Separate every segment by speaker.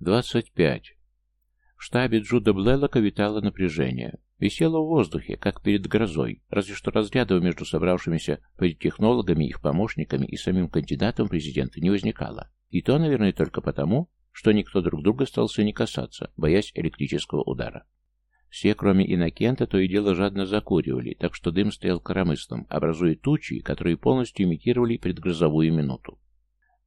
Speaker 1: Двадцать пять. В штабе Джуда Блеллока витало напряжение. Висело в воздухе, как перед грозой, разве что разрядов между собравшимися политтехнологами, их помощниками и самим кандидатом президента не возникало. И то, наверное, только потому, что никто друг друга стался не касаться, боясь электрического удара. Все, кроме Иннокента, то и дело жадно закуривали, так что дым стоял коромыслом, образуя тучи, которые полностью имитировали предгрозовую минуту.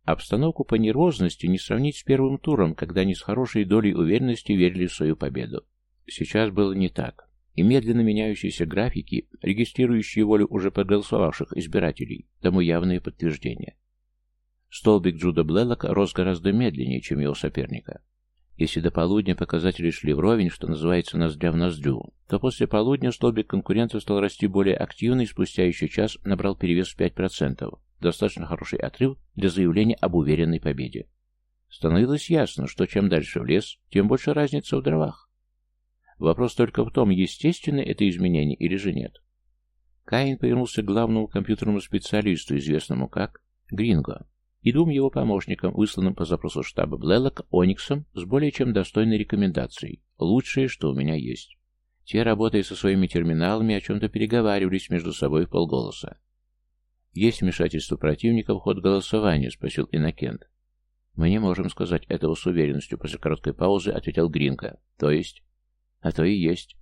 Speaker 1: Обстановку по нервозности не сравнить с первым туром, когда они с хорошей долей уверенности верили в свою победу. Сейчас было не так. И медленно меняющиеся графики, регистрирующие волю уже проголосовавших избирателей, тому явное подтверждение. Столбик Джуда Блэллока рос гораздо медленнее, чем его соперника. Если до полудня показатели шли вровень, что называется ноздря в ноздрю, то после полудня столбик конкурента стал расти более активно и спустя еще час набрал перевес в 5%. Достаточно хороший отрыв для заявления об уверенной победе. Становилось ясно, что чем дальше в лес, тем больше разница в дровах. Вопрос только в том, естественно это изменение или же нет. Каин повернулся к главному компьютерному специалисту, известному как Гринго и двум его помощникам, высланным по запросу штаба Блэллок Ониксом с более чем достойной рекомендацией. Лучшее, что у меня есть. Те, работая со своими терминалами, о чем-то переговаривались между собой в полголоса. «Есть вмешательство противника в ход голосования?» — спросил Иннокент. «Мы не можем сказать этого с уверенностью», — после короткой паузы ответил Гринка. «То есть?» «А то и есть.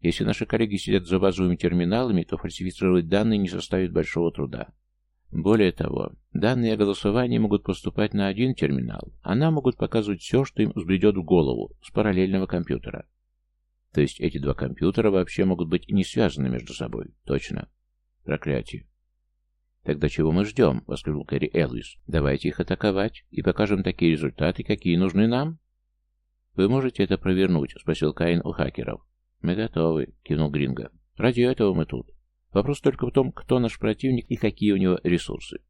Speaker 1: Если наши коллеги сидят за базовыми терминалами, то фальсифицировать данные не составит большого труда. Более того, данные о голосовании могут поступать на один терминал, а нам могут показывать все, что им взбредет в голову, с параллельного компьютера. То есть эти два компьютера вообще могут быть не связаны между собой. Точно. Проклятие. «Тогда чего мы ждем?» — воскликнул Кэрри Элвис. «Давайте их атаковать и покажем такие результаты, какие нужны нам». «Вы можете это провернуть?» — спросил Каин у хакеров. «Мы готовы», — кивнул Гринго. «Ради этого мы тут». Вопрос только в том, кто наш противник и какие у него ресурсы.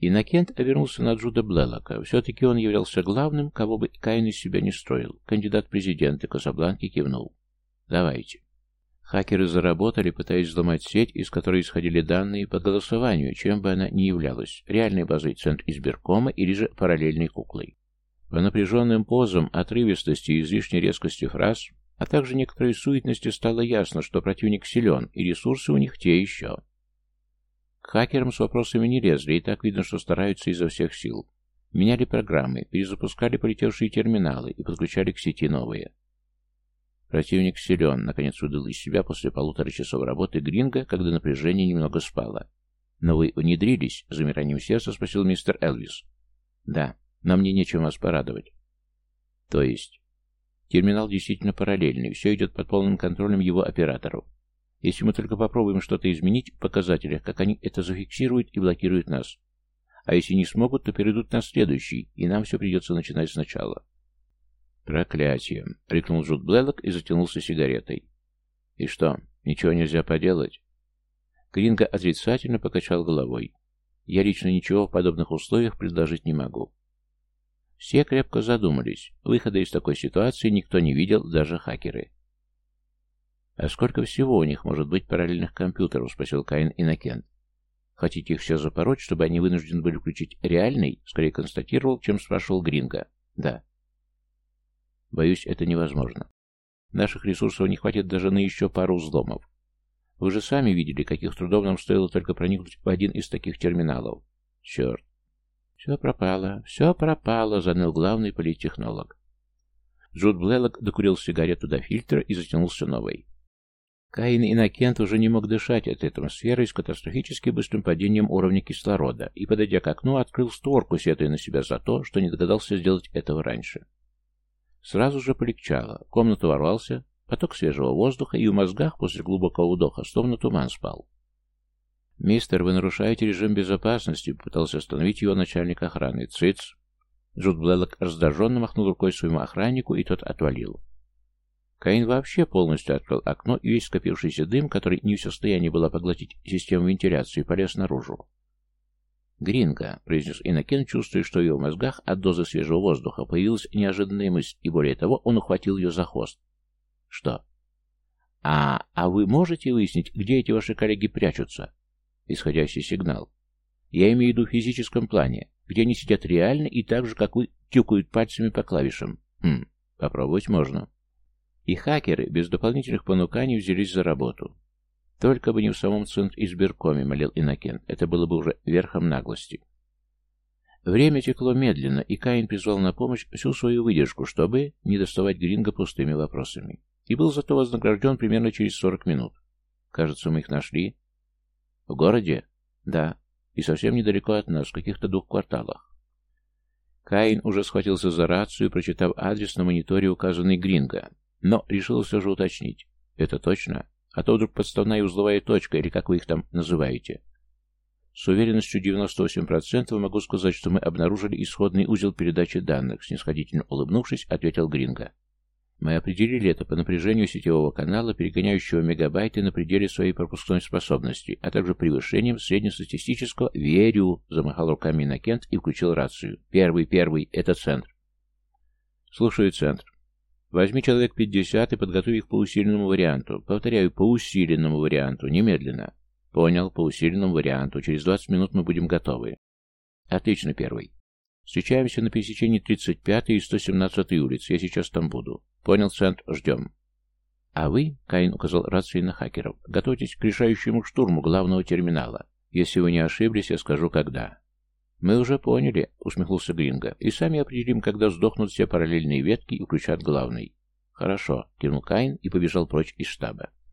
Speaker 1: Иннокент обернулся на Джуда Блеллока. Все-таки он являлся главным, кого бы Каин из себя не строил. Кандидат в президенты Казабланки кивнул. «Давайте». Хакеры заработали, пытаясь взломать сеть, из которой исходили данные по голосованию, чем бы она ни являлась, реальной базой Центр избиркома или же параллельной куклой. По напряженным позам, отрывистости и излишней резкости фраз а также некоторой суетности стало ясно, что противник силен, и ресурсы у них те еще. К хакерам с вопросами не лезли, и так видно, что стараются изо всех сил. Меняли программы, перезапускали полетевшие терминалы и подключали к сети новые. Противник силен, наконец выдал из себя после полутора часов работы Гринга, когда напряжение немного спало. «Но вы внедрились?» — замиранием сердца спросил мистер Элвис. «Да, но мне нечем вас порадовать». «То есть?» Терминал действительно параллельный, все идет под полным контролем его операторов. Если мы только попробуем что-то изменить в показателях, как они это зафиксируют и блокируют нас. А если не смогут, то перейдут на следующий, и нам все придется начинать сначала. «Проклятие!» — рикнул Джуд Блэллок и затянулся сигаретой. «И что, ничего нельзя поделать?» Кринга отрицательно покачал головой. «Я лично ничего в подобных условиях предложить не могу. Все крепко задумались. Выхода из такой ситуации никто не видел, даже хакеры. «А сколько всего у них может быть параллельных компьютеров?» — спросил Каин Иннокент. «Хотите их все запороть, чтобы они вынуждены были включить реальный?» — скорее констатировал, чем спрашивал Гринга. «Да». «Боюсь, это невозможно. Наших ресурсов не хватит даже на еще пару взломов. Вы же сами видели, каких трудов нам стоило только проникнуть в один из таких терминалов. Черт. «Все пропало, все пропало», — заныл главный политтехнолог. Джуд Блэллок докурил сигарету до фильтра и затянулся новой. Каин Иннокент уже не мог дышать от атмосферы с катастрофически быстрым падением уровня кислорода и, подойдя к окну, открыл створку, сетуя на себя за то, что не догадался сделать этого раньше. Сразу же полегчало, в комнату ворвался поток свежего воздуха, и в мозгах после глубокого вдоха словно туман спал. «Мистер, вы нарушаете режим безопасности», — попытался остановить его начальник охраны. «Цыц!» Джуд Блэллок раздраженно махнул рукой своему охраннику, и тот отвалил. Каин вообще полностью открыл окно, и весь скопившийся дым, который не в состоянии было поглотить систему вентиляции, полез наружу. «Гринго», — произнес Иннокен, чувствуя, что в его мозгах от дозы свежего воздуха появилась неожиданная мысль, и более того, он ухватил ее за хвост. «Что?» «А, а вы можете выяснить, где эти ваши коллеги прячутся?» исходящий сигнал. Я имею в виду в физическом плане, где они сидят реально и так же, как вы, тюкают пальцами по клавишам. Хм, попробовать можно. И хакеры без дополнительных понуканий взялись за работу. Только бы не в самом центре избиркоме, молил Иннокент. Это было бы уже верхом наглости. Время текло медленно, и Каин призвал на помощь всю свою выдержку, чтобы не доставать Гринга пустыми вопросами. И был зато вознагражден примерно через 40 минут. Кажется, мы их нашли. В городе? Да. И совсем недалеко от нас, в каких-то двух кварталах. Каин уже схватился за рацию, прочитав адрес на мониторе, указанный Гринга, но решил все же уточнить. Это точно? А то вдруг подставная узловая точка, или как вы их там называете. С уверенностью 98% могу сказать, что мы обнаружили исходный узел передачи данных, снисходительно улыбнувшись, ответил Гринго. Мы определили это по напряжению сетевого канала, перегоняющего мегабайты на пределе своей пропускной способности, а также превышением среднестатистического «Верю!» замахал руками Иннокент и включил рацию. «Первый, первый, это центр». «Слушаю, центр. Возьми человек 50 и подготовь их по усиленному варианту. Повторяю, по усиленному варианту, немедленно. Понял, по усиленному варианту. Через 20 минут мы будем готовы. Отлично, первый. Встречаемся на пересечении 35 и 117 улиц. Я сейчас там буду. Понял, Цент, ждем. А вы, Каин указал рации на хакеров, готовьтесь к решающему штурму главного терминала. Если вы не ошиблись, я скажу, когда. «Мы уже поняли», — усмехнулся Гринго, — «и сами определим, когда сдохнут все параллельные ветки и включат главный». «Хорошо», — кивнул Каин и побежал прочь из штаба.